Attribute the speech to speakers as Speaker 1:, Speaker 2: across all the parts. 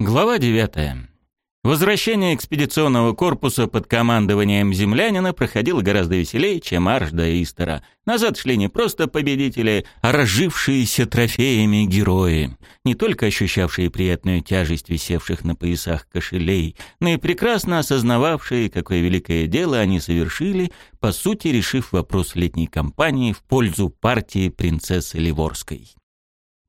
Speaker 1: Глава 9. Возвращение экспедиционного корпуса под командованием землянина проходило гораздо веселее, чем марш до Истера. Назад шли не просто победители, а разжившиеся трофеями герои, не только ощущавшие приятную тяжесть висевших на поясах кошелей, но и прекрасно осознававшие, какое великое дело они совершили, по сути решив вопрос летней кампании в пользу партии принцессы Ливорской.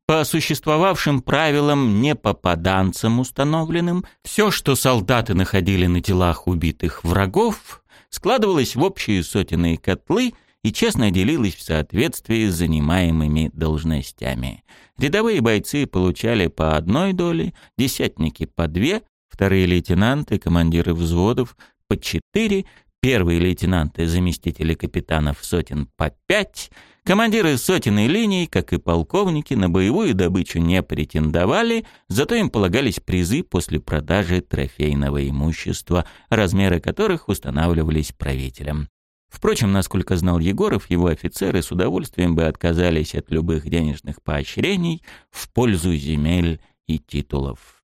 Speaker 1: По существовавшим правилам, не попаданцам установленным, все, что солдаты находили на телах убитых врагов, складывалось в общие сотенные котлы и честно делилось в соответствии с занимаемыми должностями. Рядовые бойцы получали по одной доле, десятники по две, вторые лейтенанты, командиры взводов по четыре, первые лейтенанты, заместители капитанов сотен по пять — Командиры сотен и линий, как и полковники, на боевую добычу не претендовали, зато им полагались призы после продажи трофейного имущества, размеры которых устанавливались правителем. Впрочем, насколько знал Егоров, его офицеры с удовольствием бы отказались от любых денежных поощрений в пользу земель и титулов.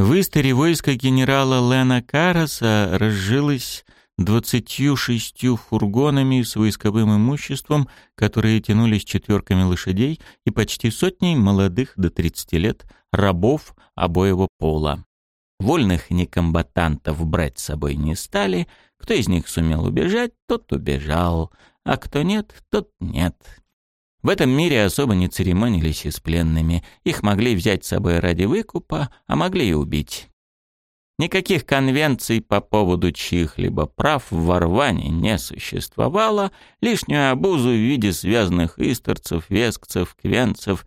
Speaker 1: В Истере войско генерала Лена Караса разжилось двадцатью шестью фургонами с войсковым имуществом, которые тянулись четверками лошадей и почти сотней молодых до 30 лет рабов обоего пола. Вольных некомбатантов брать с собой не стали, кто из них сумел убежать, тот убежал, а кто нет, тот нет. В этом мире особо не церемонились и с пленными, их могли взять с собой ради выкупа, а могли и убить. Никаких конвенций по поводу чьих-либо прав в Варване не существовало, лишнюю обузу в виде связанных исторцев, вескцев, квенцев,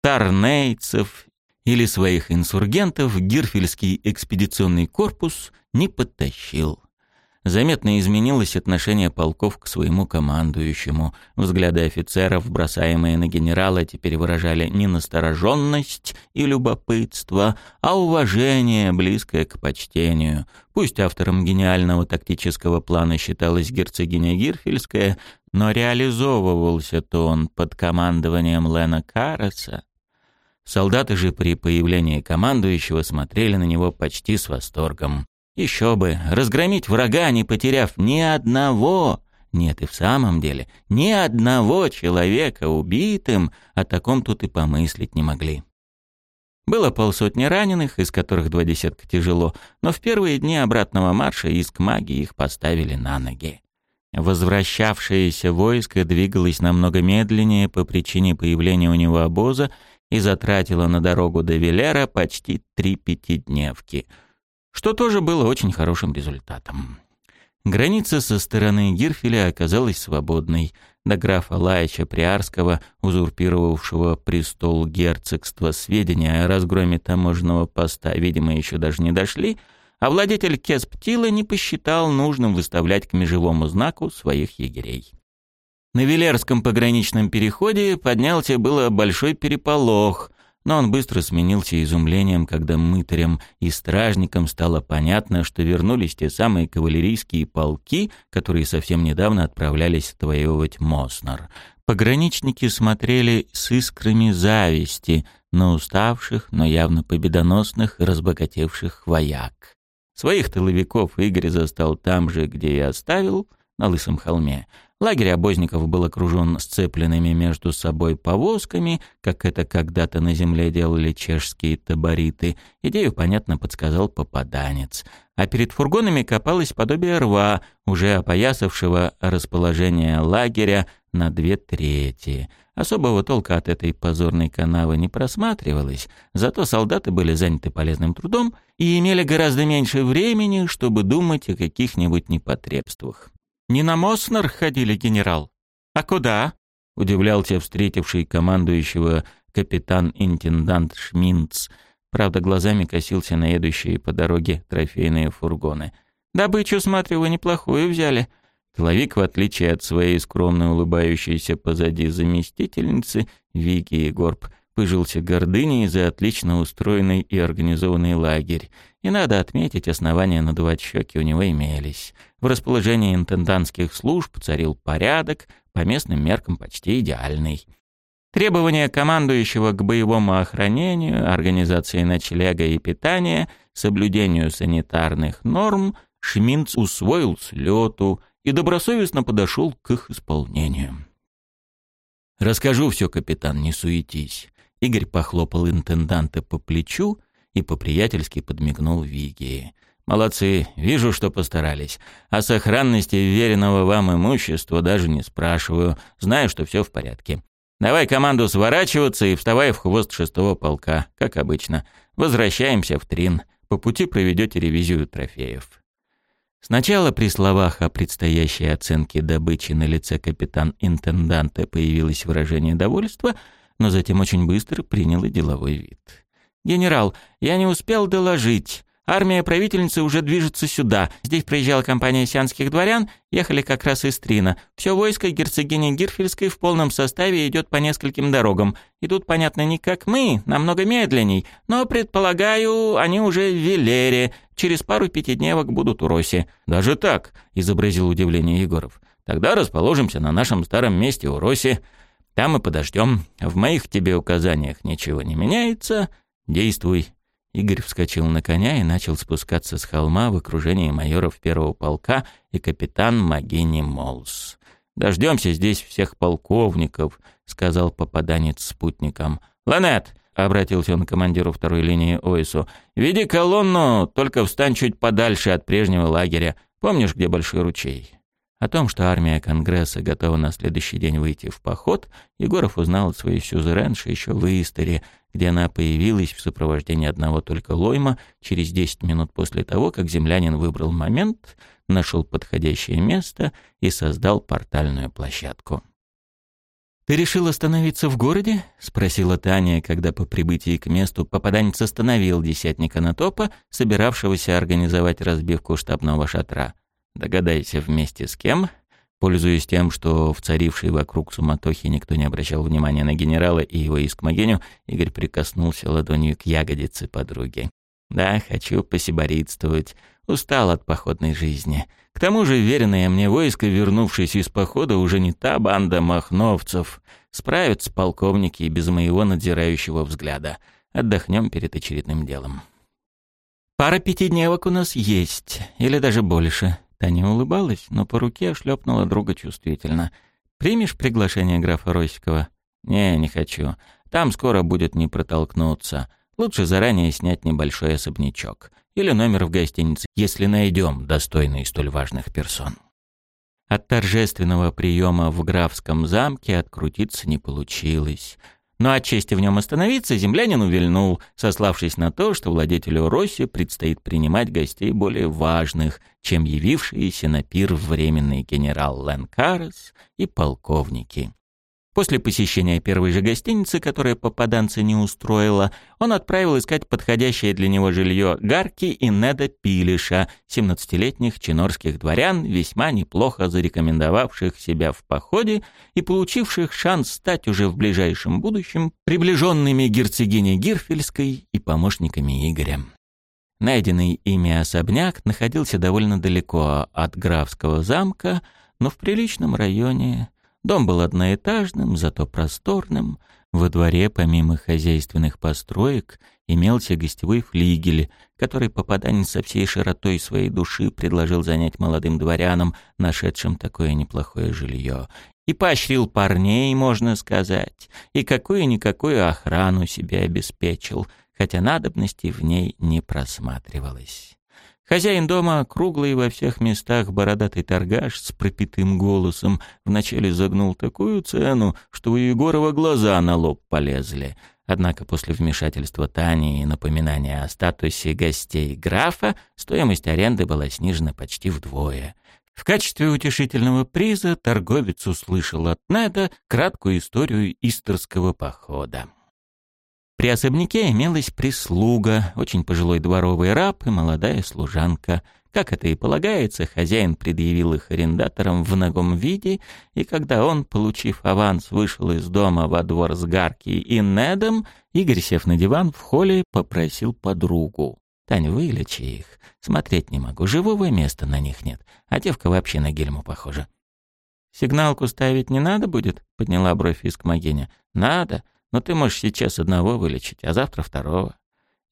Speaker 1: тарнейцев или своих инсургентов Гирфельский экспедиционный корпус не подтащил. Заметно изменилось отношение полков к своему командующему. Взгляды офицеров, бросаемые на генерала, теперь выражали не настороженность и любопытство, а уважение, близкое к почтению. Пусть автором гениального тактического плана считалась герцогиня Гирфельская, но реализовывался-то он под командованием Лена Караса. Солдаты же при появлении командующего смотрели на него почти с восторгом. Еще бы, разгромить врага, не потеряв ни одного, нет и в самом деле, ни одного человека убитым, о таком тут и помыслить не могли. Было полсотни раненых, из которых два десятка тяжело, но в первые дни обратного марша иск маги их поставили на ноги. Возвращавшееся войско двигалось намного медленнее по причине появления у него обоза и затратило на дорогу до Велера почти три пятидневки — что тоже было очень хорошим результатом. Граница со стороны Гирфеля оказалась свободной. До графа Лаича Приарского, узурпировавшего престол герцогства, сведения о разгроме таможенного поста, видимо, еще даже не дошли, а владетель Кесптила не посчитал нужным выставлять к межевому знаку своих егерей. На Велерском пограничном переходе поднялся было большой переполох, но он быстро сменился изумлением, когда мытарям и стражникам стало понятно, что вернулись те самые кавалерийские полки, которые совсем недавно отправлялись отвоевывать Моснер. Пограничники смотрели с искрами зависти на уставших, но явно победоносных разбогатевших вояк. Своих тыловиков Игорь застал там же, где и оставил, на Лысом холме, Лагерь обозников был окружен сцепленными между собой повозками, как это когда-то на земле делали чешские табориты. Идею, понятно, подсказал попаданец. А перед фургонами копалось подобие рва, уже опоясавшего расположение лагеря на две трети. Особого толка от этой позорной канавы не просматривалось, зато солдаты были заняты полезным трудом и имели гораздо меньше времени, чтобы думать о каких-нибудь непотребствах. «Не на Моснер ходили, генерал? А куда?» — удивлялся встретивший командующего капитан-интендант Шминц. Правда, глазами косился на едущие по дороге трофейные фургоны. «Добычу, смотрю, вы неплохую взяли». Тыловик, в отличие от своей скромно улыбающейся позади заместительницы, Вики и Горб, пыжился гордыней за отлично устроенный и организованный лагерь. И надо отметить, основания надувать щеки у него имелись. В расположении интендантских служб царил порядок, по местным меркам почти идеальный. Требования командующего к боевому охранению, организации ночлега и питания, соблюдению санитарных норм Шминц усвоил с лету и добросовестно подошел к их исполнению. «Расскажу все, капитан, не суетись». Игорь похлопал интенданта по плечу и по-приятельски подмигнул Вигии. «Молодцы, вижу, что постарались. О сохранности веренного вам имущества даже не спрашиваю. Знаю, что все в порядке. Давай команду сворачиваться и вставай в хвост шестого полка, как обычно. Возвращаемся в Трин. По пути проведете ревизию трофеев». Сначала при словах о предстоящей оценке добычи на лице капитан-интенданта появилось выражение довольства, но затем очень быстро приняло деловой вид. «Генерал, я не успел доложить. Армия правительницы уже движется сюда. Здесь проезжала компания сианских дворян, ехали как раз из Трина. Все войско герцогини Гирфельской в полном составе идет по нескольким дорогам. Идут, понятно, не как мы, намного медленней, но, предполагаю, они уже в Велере. Через пару пятидневок будут у Роси. «Даже так?» — изобразил удивление Егоров. «Тогда расположимся на нашем старом месте у Роси. Там мы подождем. В моих тебе указаниях ничего не меняется. Действуй». Игорь вскочил на коня и начал спускаться с холма в окружении майоров первого полка и капитан Магини Молс. «Дождемся здесь всех полковников», — сказал попаданец спутникам. «Ланет!» — обратился он к командиру второй линии ОСУ. «Веди колонну, только встань чуть подальше от прежнего лагеря. Помнишь, где Большой ручей?» О том, что армия Конгресса готова на следующий день выйти в поход, Егоров узнал от своей сюзеренши еще в Истере, где она появилась в сопровождении одного только Лойма через 10 минут после того, как землянин выбрал момент, нашел подходящее место и создал портальную площадку. «Ты решил остановиться в городе?» — спросила Таня, когда по прибытии к месту попаданец остановил десятника Натопа, собиравшегося организовать разбивку штабного шатра. «Догадайся, вместе с кем?» Пользуясь тем, что в царившей вокруг суматохе никто не обращал внимания на генерала и его искмогеню, Игорь прикоснулся ладонью к ягодице подруги. «Да, хочу посиборитствовать. Устал от походной жизни. К тому же веренное мне войско, вернувшись из похода, уже не та банда махновцев. Справятся полковники без моего надзирающего взгляда. Отдохнем перед очередным делом». «Пара пятидневок у нас есть, или даже больше», Таня улыбалась, но по руке шлепнула друга чувствительно. «Примешь приглашение графа Росикова?» «Не, не хочу. Там скоро будет не протолкнуться. Лучше заранее снять небольшой особнячок. Или номер в гостинице, если найдем достойный столь важных персон». От торжественного приема в графском замке открутиться не получилось. Но от чести в нем остановиться землянин увильнул, сославшись на то, что владетелю Росси предстоит принимать гостей более важных, чем явившиеся на пир временный генерал Ленкарес и полковники. После посещения первой же гостиницы, которая попаданца не устроила, он отправил искать подходящее для него жилье Гарки и Неда Пилиша, 17-летних чинорских дворян, весьма неплохо зарекомендовавших себя в походе и получивших шанс стать уже в ближайшем будущем приближенными герцогиней Гирфельской и помощниками Игоря. Найденный ими особняк находился довольно далеко от графского замка, но в приличном районе – Дом был одноэтажным, зато просторным. Во дворе, помимо хозяйственных построек, имелся гостевой флигель, который попаданец со всей широтой своей души предложил занять молодым дворянам, нашедшим такое неплохое жилье. И поощрил парней, можно сказать, и какую-никакую охрану себе обеспечил, хотя надобности в ней не просматривалось. Хозяин дома, круглый во всех местах бородатый торгаш с пропитым голосом, вначале загнул такую цену, что у Егорова глаза на лоб полезли. Однако после вмешательства Тани и напоминания о статусе гостей графа стоимость аренды была снижена почти вдвое. В качестве утешительного приза торговец услышал от Неда краткую историю исторского похода. При особняке имелась прислуга, очень пожилой дворовый раб и молодая служанка. Как это и полагается, хозяин предъявил их арендаторам в ногом виде, и когда он, получив аванс, вышел из дома во двор с Гарки и Недом, Игорь, сев на диван в холле, попросил подругу. «Тань, вылечи их. Смотреть не могу. Живого места на них нет. А девка вообще на гельму похожа». «Сигналку ставить не надо будет?» — подняла бровь Искмогеня. Надо, но ты можешь сейчас одного вылечить, а завтра второго.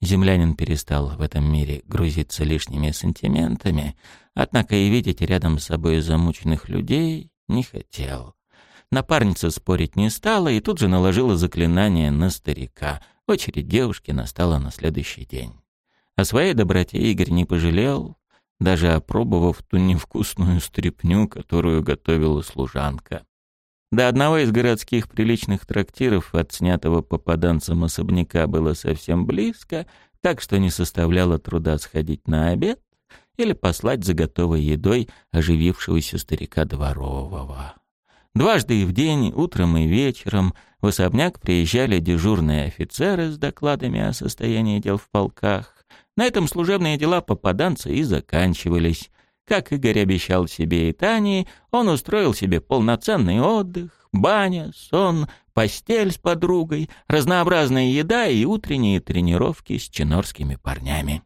Speaker 1: Землянин перестал в этом мире грузиться лишними сантиментами, однако и видеть рядом с собой замученных людей не хотел. Напарница спорить не стала и тут же наложила заклинание на старика. Очередь девушки настала на следующий день. О своей доброте Игорь не пожалел, даже опробовав ту невкусную стряпню, которую готовила служанка. До одного из городских приличных трактиров от снятого попаданцем особняка было совсем близко, так что не составляло труда сходить на обед или послать за готовой едой оживившегося старика дворового. Дважды в день, утром и вечером, в особняк приезжали дежурные офицеры с докладами о состоянии дел в полках. На этом служебные дела попаданца и заканчивались. Как Игорь обещал себе и Тане, он устроил себе полноценный отдых, баня, сон, постель с подругой, разнообразная еда и утренние тренировки с чинорскими парнями.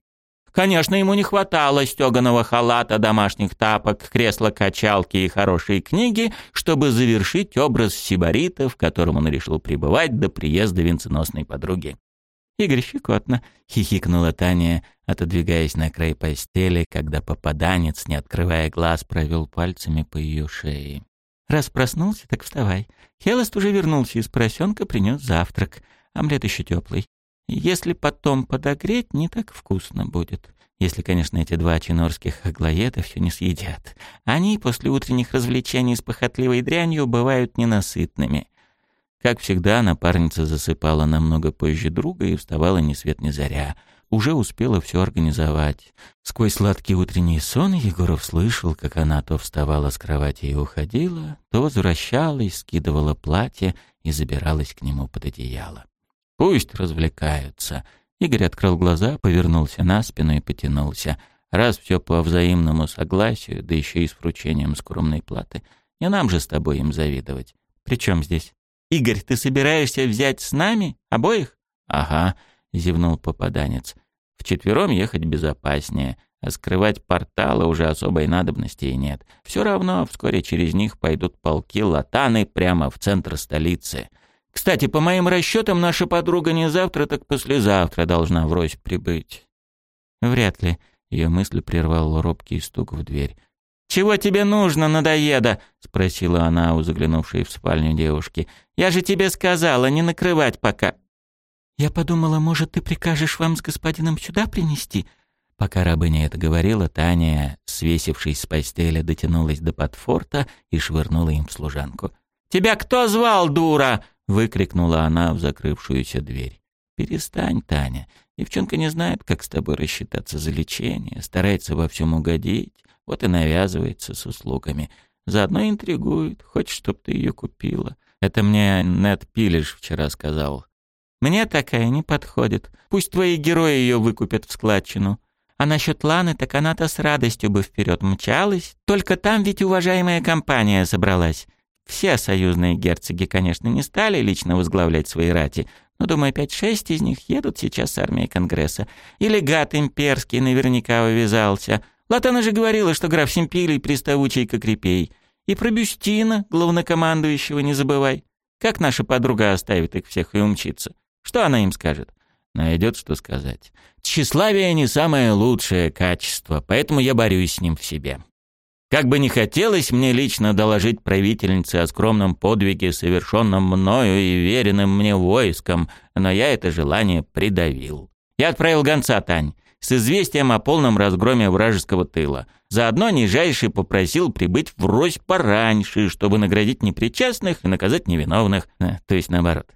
Speaker 1: Конечно, ему не хватало стеганого халата, домашних тапок, кресла-качалки и хорошей книги, чтобы завершить образ сибарита, в котором он решил пребывать до приезда венценосной подруги. «Игорь, щекотно!» — хихикнула Таня, отодвигаясь на край постели, когда попаданец, не открывая глаз, провел пальцами по ее шее. «Раз проснулся, так вставай. Хелест уже вернулся из поросенка, принес завтрак. Омлет еще теплый. Если потом подогреть, не так вкусно будет. Если, конечно, эти два чинорских аглоеда все не съедят. Они после утренних развлечений с похотливой дрянью бывают ненасытными. Как всегда, напарница засыпала намного позже друга и вставала ни свет ни заря. Уже успела все организовать. Сквозь сладкий утренний сон Егоров слышал, как она то вставала с кровати и уходила, то возвращалась, скидывала платье и забиралась к нему под одеяло. «Пусть развлекаются». Игорь открыл глаза, повернулся на спину и потянулся. Раз все по взаимному согласию, да еще и с вручением скромной платы, не нам же с тобой им завидовать. При чем здесь? «Игорь, ты собираешься взять с нами? Обоих?» «Ага», — зевнул попаданец. «Вчетвером ехать безопаснее, а скрывать порталы уже особой надобности и нет. Все равно вскоре через них пойдут полки латаны прямо в центр столицы. Кстати, по моим расчетам, наша подруга не завтра, так послезавтра должна врозь прибыть». «Вряд ли», — ее мысль прервал робкий стук в дверь. «Чего тебе нужно, надоеда?» — спросила она у заглянувшей в спальню девушки. «Я же тебе сказала, не накрывать пока». «Я подумала, может, ты прикажешь вам с господином сюда принести?» Пока рабыня это говорила, Таня, свесившись с постели, дотянулась до подфорта и швырнула им в служанку. «Тебя кто звал, дура?» — выкрикнула она в закрывшуюся дверь. «Перестань, Таня. Девчонка не знает, как с тобой рассчитаться за лечение, старается во всем угодить. Вот и навязывается с услугами. Заодно интригует, хочет, чтоб ты ее купила. Это мне Нед Пилиш вчера сказал. Мне такая не подходит. Пусть твои герои ее выкупят в складчину. А насчет Ланы, так она-то с радостью бы вперед мчалась. Только там ведь уважаемая компания собралась. Все союзные герцоги, конечно, не стали лично возглавлять свои рати, но, думаю, пять-шесть из них едут сейчас с армией Конгресса. И легат имперский наверняка увязался — Латана же говорила, что граф Симпилий приставучий как репей. И про Бюстина, главнокомандующего, не забывай. Как наша подруга оставит их всех и умчится? Что она им скажет? Найдет, что сказать. Тщеславие не самое лучшее качество, поэтому я борюсь с ним в себе. Как бы ни хотелось мне лично доложить правительнице о скромном подвиге, совершенном мною и веренным мне войском, но я это желание придавил. Я отправил гонца, Тань с известием о полном разгроме вражеского тыла. Заодно нижайший попросил прибыть в Рось пораньше, чтобы наградить непричастных и наказать невиновных. А, то есть наоборот.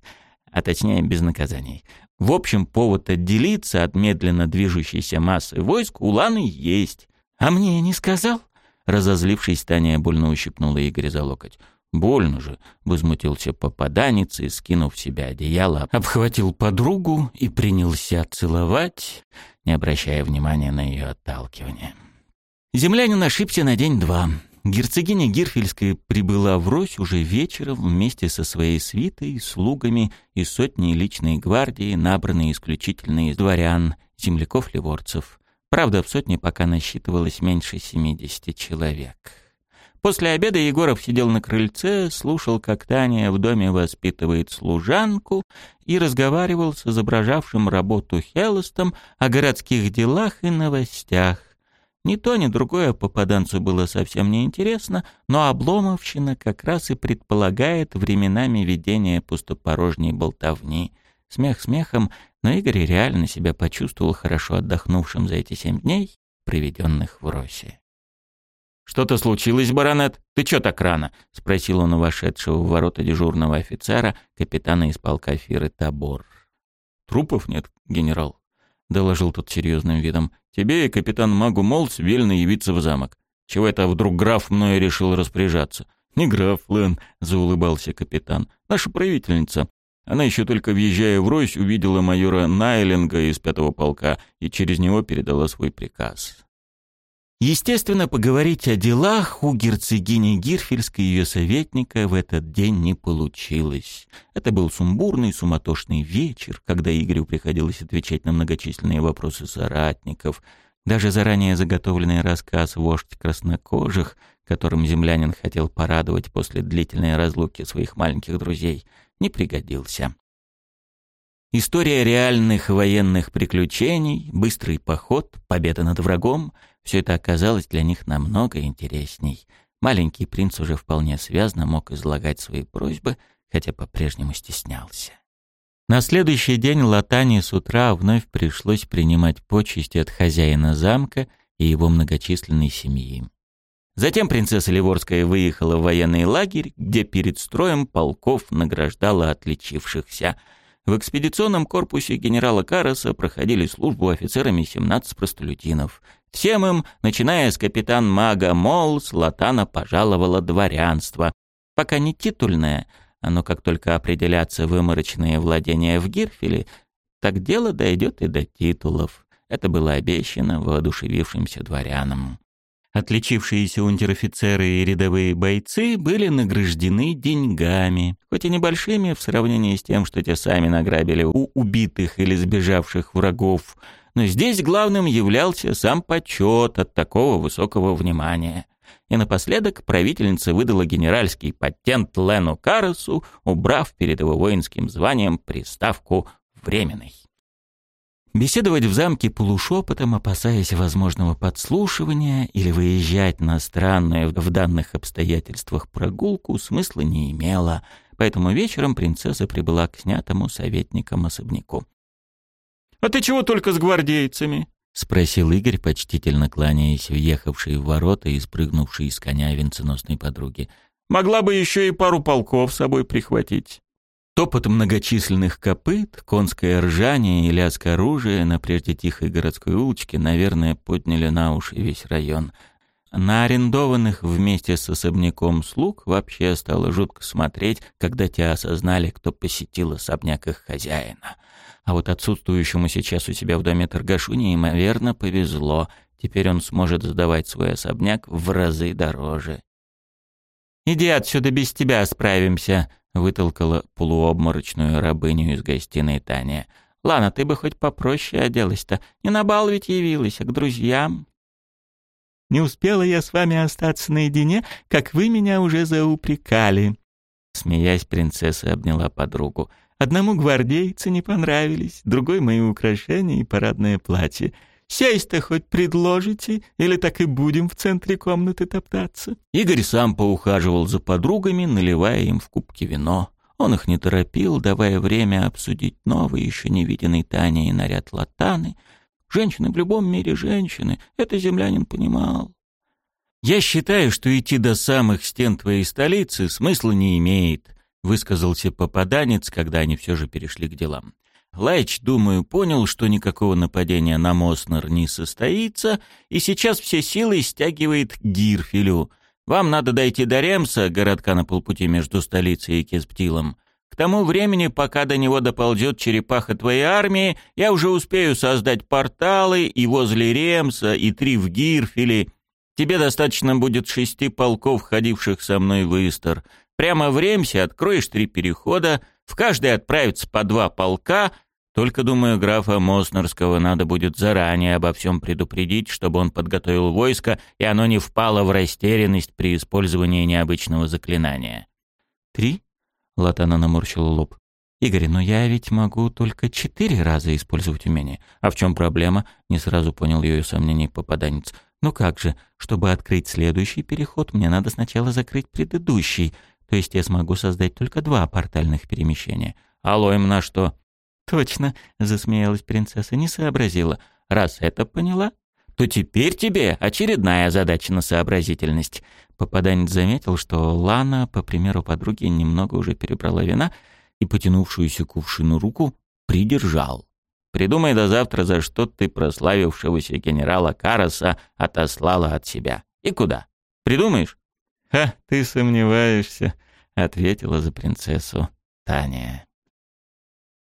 Speaker 1: А точнее, без наказаний. В общем, повод отделиться от медленно движущейся массы войск у Ланы есть. А мне не сказал? Разозлившись, Таня больно ущипнула Игоря за локоть. «Больно же!» — возмутился попаданец и, скинув себя одеяло, обхватил подругу и принялся целовать, не обращая внимания на ее отталкивание. Землянин ошибся на день-два. Герцогиня Гирфельская прибыла в Рось уже вечером вместе со своей свитой, слугами и сотней личной гвардии, набранной исключительно из дворян, земляков-ливорцев. Правда, в сотне пока насчитывалось меньше семидесяти человек. После обеда Егоров сидел на крыльце, слушал, как Таня в доме воспитывает служанку и разговаривал с изображавшим работу Хеллостом о городских делах и новостях. Ни то, ни другое попаданцу было совсем не интересно, но обломовщина как раз и предполагает временами ведение пустопорожней болтовни. Смех смехом, но Игорь реально себя почувствовал хорошо отдохнувшим за эти семь дней, проведенных в Росе. «Что-то случилось, баронет? Ты чё так рано?» — спросил он у вошедшего в ворота дежурного офицера, капитана из полка Фиры Табор. «Трупов нет, генерал», — доложил тот серьезным видом. «Тебе и капитан Магу Молц велено явиться в замок. Чего это вдруг граф мною решил распоряжаться?» «Не граф, Лэн», — заулыбался капитан. «Наша правительница. Она еще только въезжая в Ройс увидела майора Найлинга из пятого полка и через него передала свой приказ. Естественно, поговорить о делах у герцогини Гирфельской и ее советника в этот день не получилось. Это был сумбурный, суматошный вечер, когда Игорю приходилось отвечать на многочисленные вопросы соратников. Даже заранее заготовленный рассказ «Вождь краснокожих», которым землянин хотел порадовать после длительной разлуки своих маленьких друзей, не пригодился. История реальных военных приключений, быстрый поход, победа над врагом — все это оказалось для них намного интересней. Маленький принц уже вполне связно мог излагать свои просьбы, хотя по-прежнему стеснялся. На следующий день Латане с утра вновь пришлось принимать почести от хозяина замка и его многочисленной семьи. Затем принцесса Ливорская выехала в военный лагерь, где перед строем полков награждала отличившихся – в экспедиционном корпусе генерала Караса проходили службу офицерами 17 простолюдинов. Всем им, начиная с капитан-мага Молс, Латана пожаловала дворянство. Пока не титульное, оно как только определятся выморочные владения в Гирфеле, так дело дойдет и до титулов. Это было обещано воодушевившимся дворянам. Отличившиеся унтер-офицеры и рядовые бойцы были награждены деньгами, хоть и небольшими в сравнении с тем, что те сами награбили у убитых или сбежавших врагов, но здесь главным являлся сам почет от такого высокого внимания. И напоследок правительница выдала генеральский патент Лену Карасу, убрав перед его воинским званием приставку «временный». Беседовать в замке полушепотом, опасаясь возможного подслушивания или выезжать на странную в данных обстоятельствах прогулку, смысла не имело, поэтому вечером принцесса прибыла к снятому советникам особняку. «А ты чего только с гвардейцами?» — спросил Игорь, почтительно кланяясь въехавшей в ворота и спрыгнувшей из коня венценосной подруги. «Могла бы еще и пару полков с собой прихватить». Топот многочисленных копыт, конское ржание и лязг оружия на прежде тихой городской улочке, наверное, подняли на уши весь район. На арендованных вместе с особняком слуг вообще стало жутко смотреть, когда те осознали, кто посетил особняк их хозяина. А вот отсутствующему сейчас у себя в доме торгашу неимоверно повезло. Теперь он сможет сдавать свой особняк в разы дороже. «Иди отсюда, без тебя справимся», вытолкала полуобморочную рабыню из гостиной Таня. «Лана, ты бы хоть попроще оделась-то. Не на бал ведь явилась, а к друзьям». «Не успела я с вами остаться наедине, как вы меня уже заупрекали». Смеясь, принцесса обняла подругу. «Одному гвардейцы не понравились, другой — мои украшения и парадное платье. Сесть-то хоть предложите, или так и будем в центре комнаты топтаться?» Игорь сам поухаживал за подругами, наливая им в кубки вино. Он их не торопил, давая время обсудить новый, еще не виденный Таней наряд латаны. Женщины в любом мире женщины, это землянин понимал. «Я считаю, что идти до самых стен твоей столицы смысла не имеет», высказался попаданец, когда они все же перешли к делам. Лайч, думаю, понял, что никакого нападения на Моснер не состоится, и сейчас все силы стягивает к Гирфелю. Вам надо дойти до Ремса, городка на полпути между столицей и Кесптилом. К тому времени, пока до него доползет черепаха твоей армии, я уже успею создать порталы и возле Ремса, и три в Гирфеле. Тебе достаточно будет шести полков, ходивших со мной в Истер. Прямо в Ремсе откроешь три перехода, в каждый отправится по два полка, Только, думаю, графа Моснерского надо будет заранее обо всем предупредить, чтобы он подготовил войско, и оно не впало в растерянность при использовании необычного заклинания.
Speaker 2: «Три?» — Латана наморщила лоб. «Игорь, но я ведь могу только четыре раза использовать умение. А в чем проблема?» — не сразу понял ее сомнений попаданец. «Ну как же, чтобы открыть следующий переход, мне надо сначала закрыть предыдущий, то есть я смогу создать только два портальных перемещения. Алло, им на что?» «Точно», — засмеялась принцесса, не сообразила. «Раз это поняла, то теперь тебе очередная задача на сообразительность». Попаданец заметил, что Лана, по примеру подруги, немного уже перебрала вина и потянувшуюся кувшину руку придержал. «Придумай до завтра, за что ты прославившегося генерала Караса отослала от себя. И куда? Придумаешь?» «Ха, ты сомневаешься», — ответила за принцессу Таня.